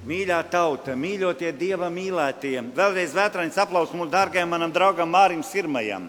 Mīļā tauta, mīļotie dieva mīlētie, vēlreiz vētrains aplausus mūsu dārgajam manam draugam Mārim Sirmajam.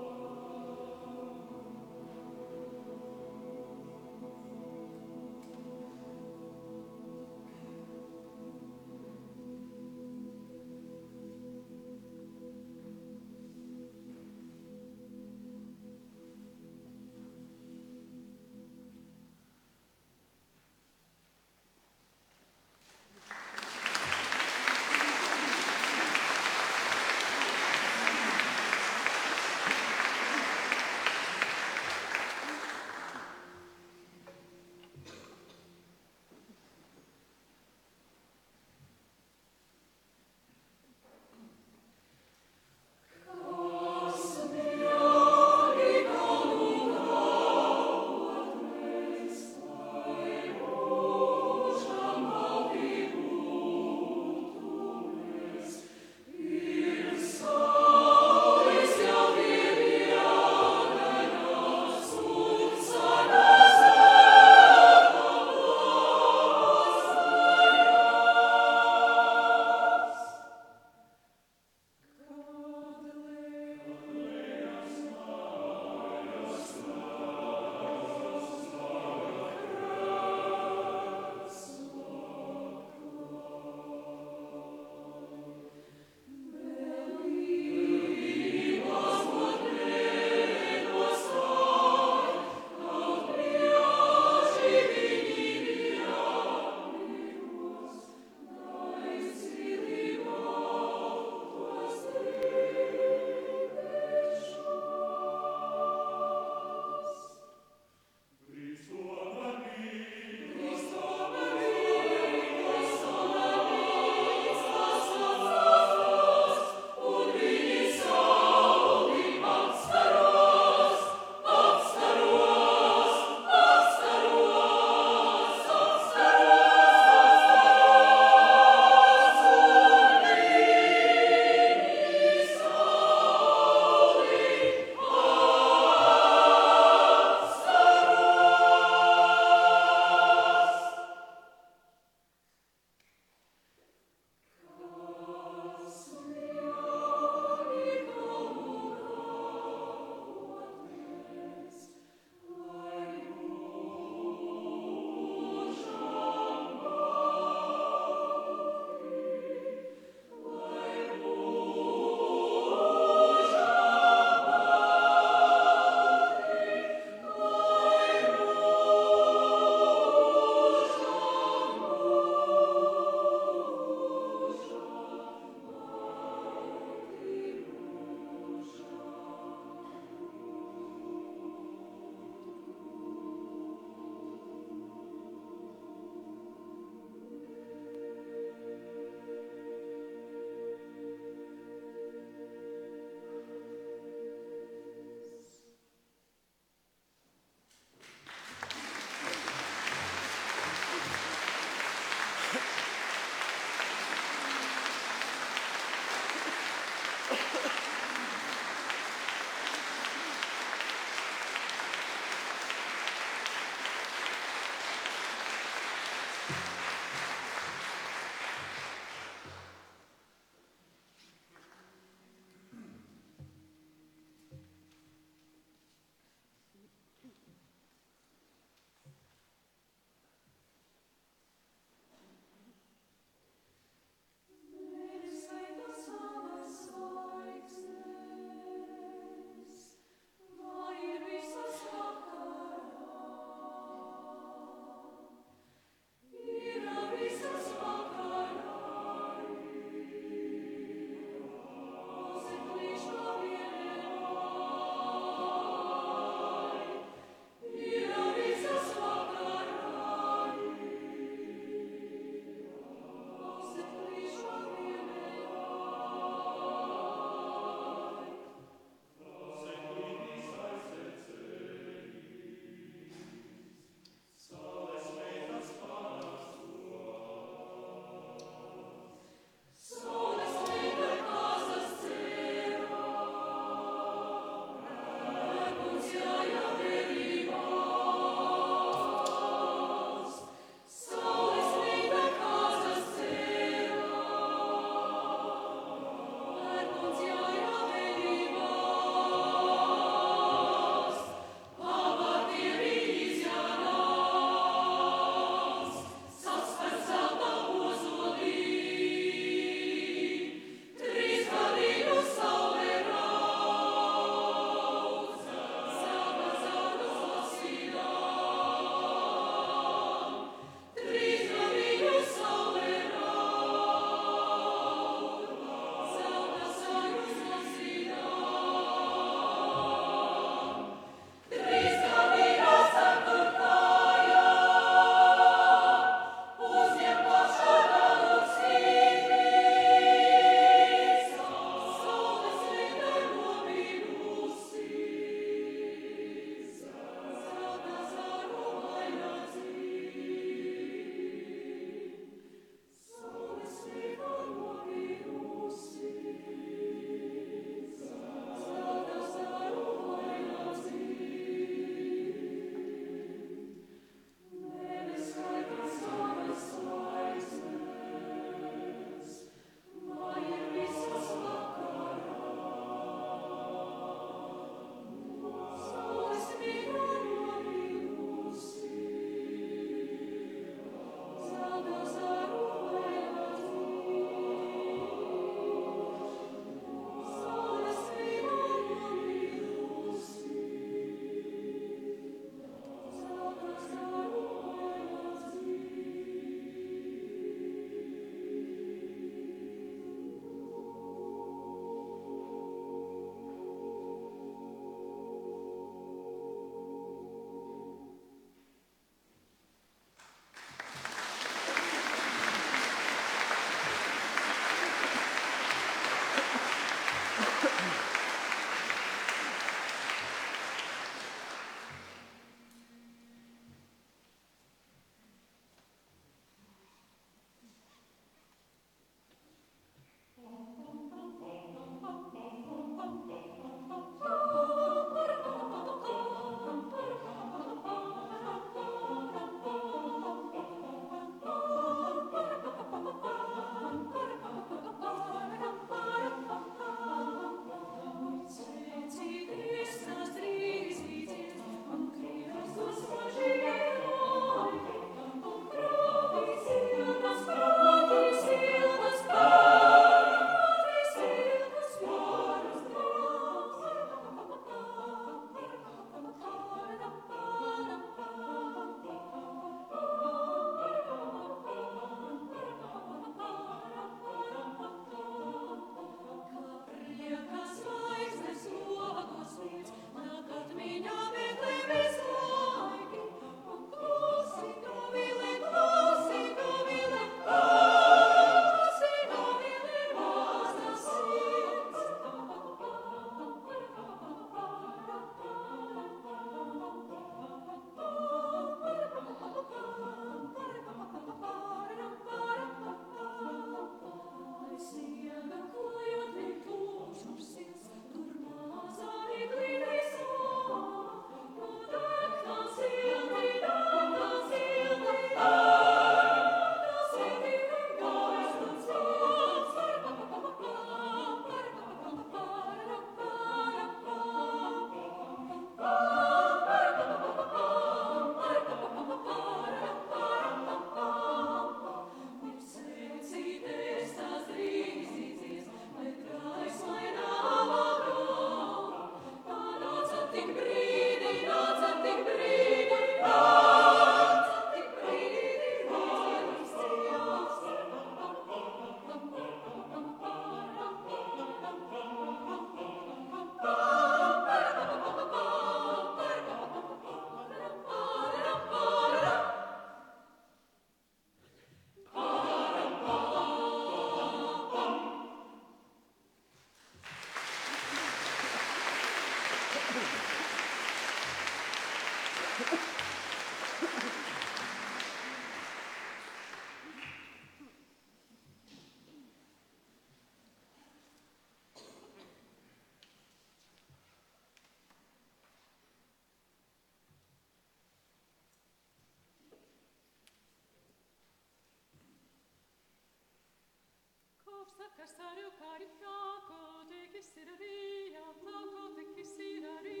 Sira,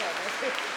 です。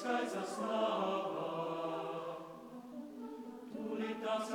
Skaistas nāva, tūlīt tāds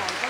Bravo.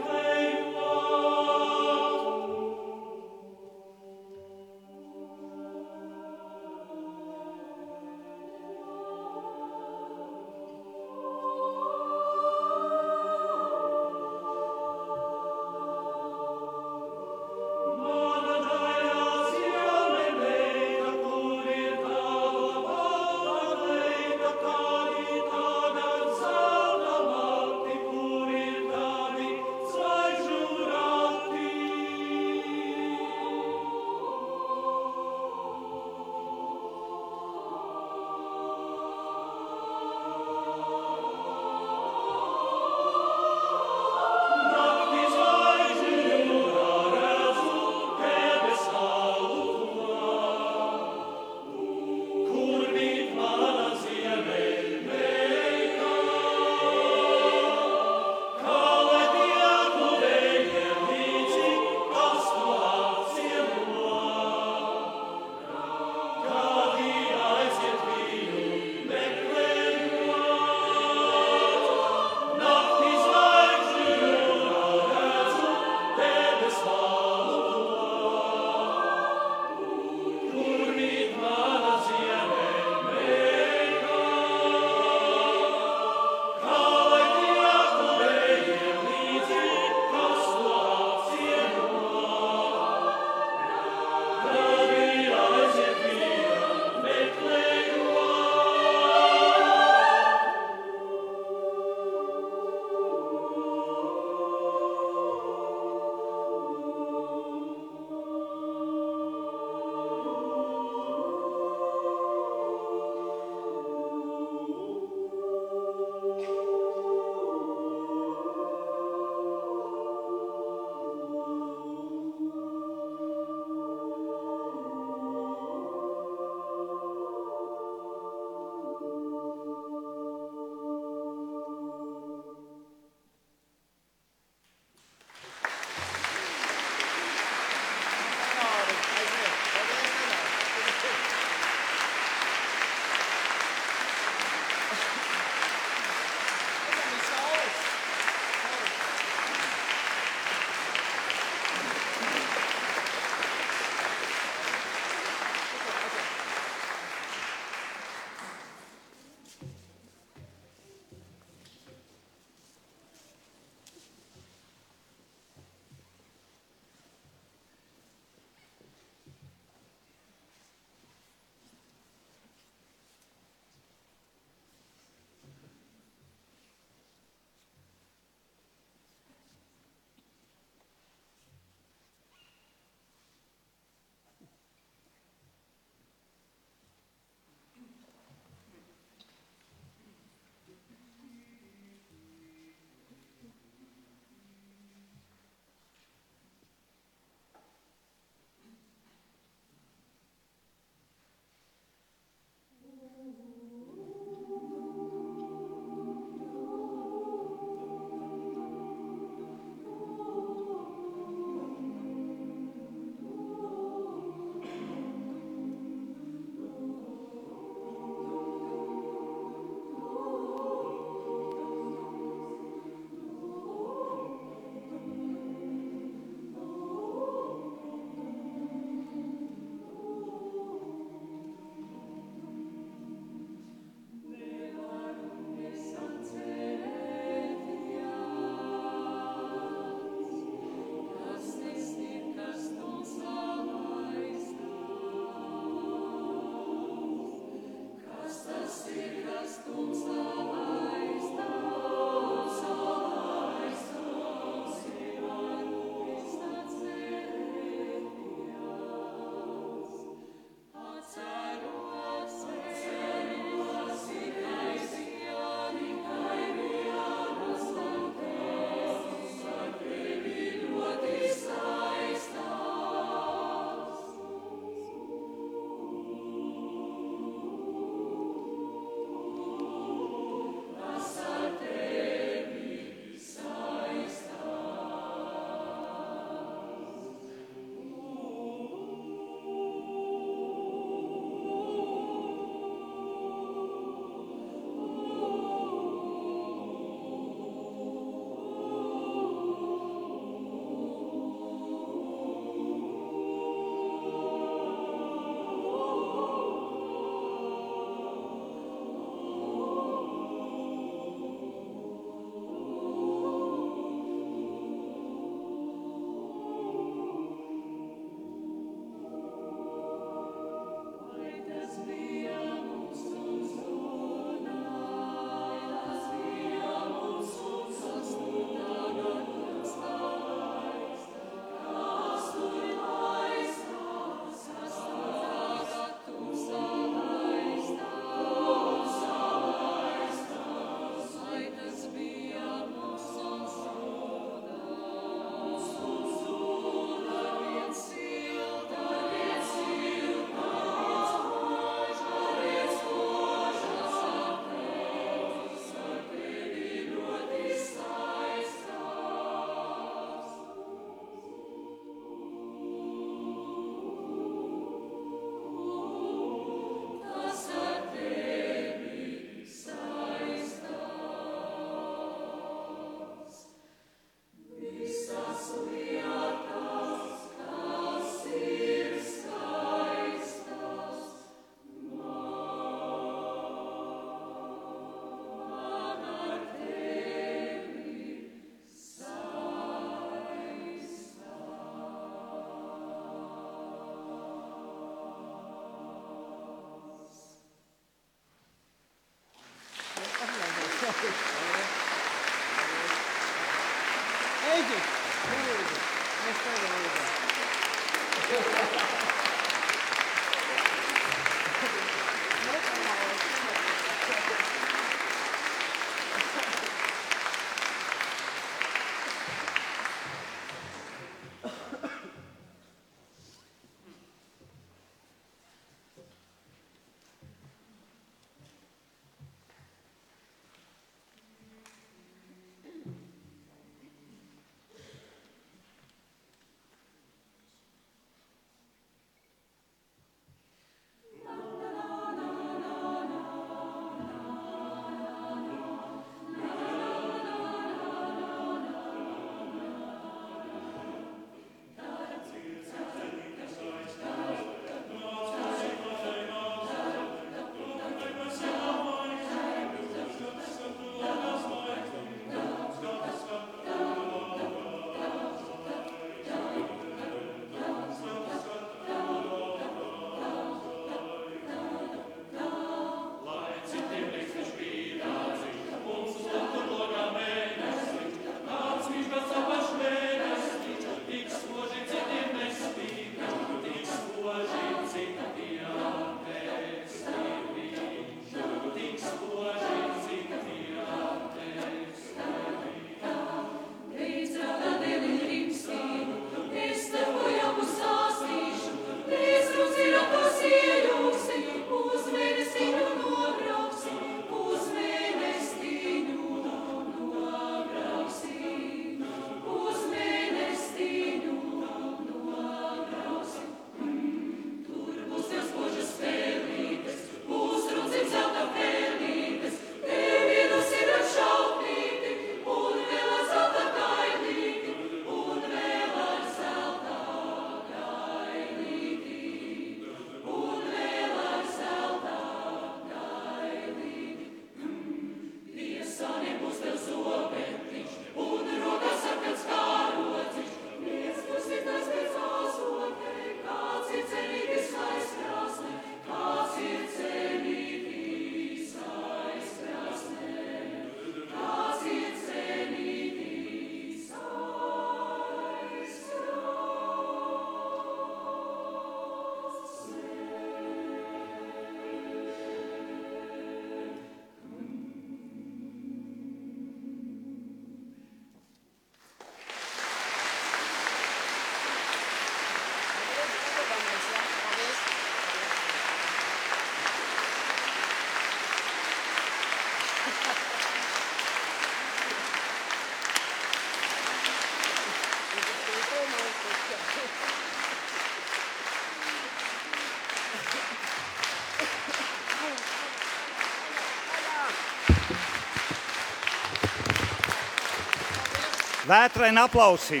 Vētraini aplausi!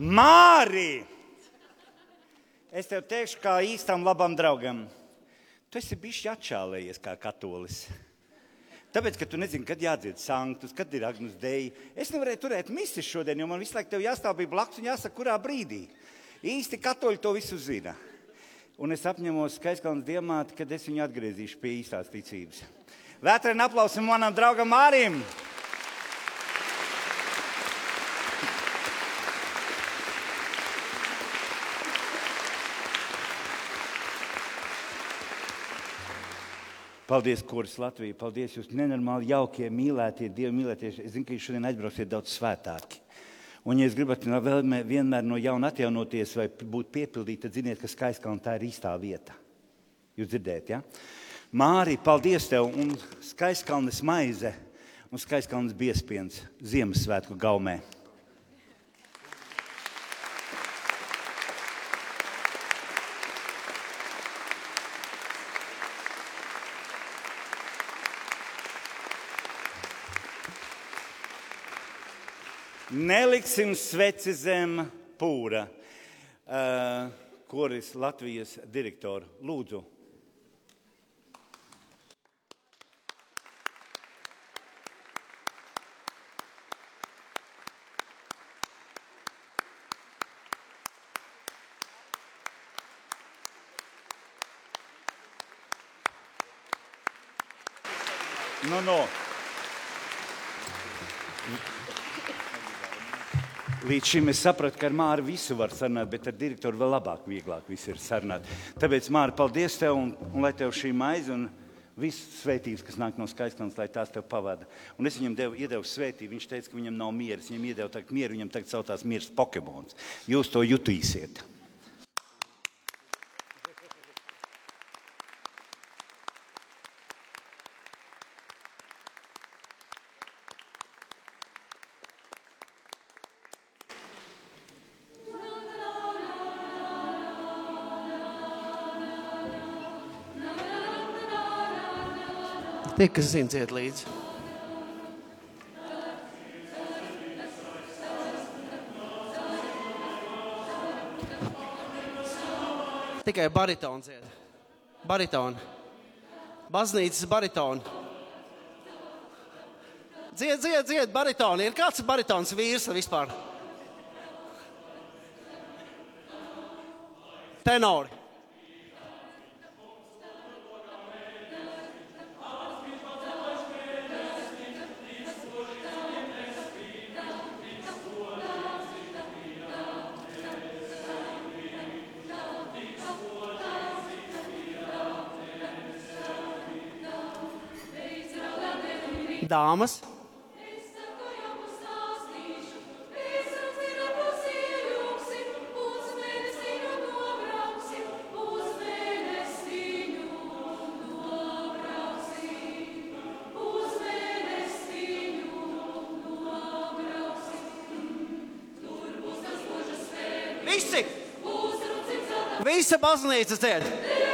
Māri! Es tev teikšu, kā īstam labam draugam. Tu esi bijis atšālējies kā katolis. Tāpēc, ka tu nezini, kad jādzied sanktus, kad ir agnus dēļ. Es nevarēju turēt misiju šodien, jo man visu laiku jāstāv bija blakus un jāsaka, kurā brīdī. Īsti katoļi to visu zina. Un es apņemos skaistkalnu diamāti, kad es viņu atgriezīšu pie īstās ticības. Vētrēn aplausim manam draugam Mārim! Paldies, Koris Latvija. Paldies, jūs nenormāli jaukie, mīlētie, dievi mīlētie. Es zinu, ka jūs šodien aizbrauksiet daudz svētāki. Un, ja jūs gribat vienmēr no jauna atjaunoties vai būt piepildīti, tad ziniet, ka Skaiskalna tā ir īstā vieta. Jūs dzirdējat, ja? Māri, paldies tev un Skaiskalnes maize un Skaiskalnes biespiens Ziemassvētku gaumē. Neliksim sveci zem pūra. Uh, kuris Latvijas direktoru lūdzu? No, no. Līdz šim es sapratu, ka ar Māru visu var sarunāt, bet ar direktoru vēl labāk, vieglāk viss ir sarunāt. Tāpēc, Māra, paldies tev un, un lai tev šī maize un viss svētības, kas nāk no skaistības, lai tās tev pavada. Un es viņam devu, iedevu svētību. Viņš teica, ka viņam nav miera. Es viņam iedevu tagad mieru, viņam tagad saucās miers Pokemons. Jūs to jutīsiet. Tie, kas zina, dzied līdzi. Tikai baritons dzied. Baritoni. Baznīcas baritoni. Dzied, dzied, dzied, baritoni. Ir kāds baritons vīrs vispār? Tenori. Dāmas. Visi! Visa baznīca dzied!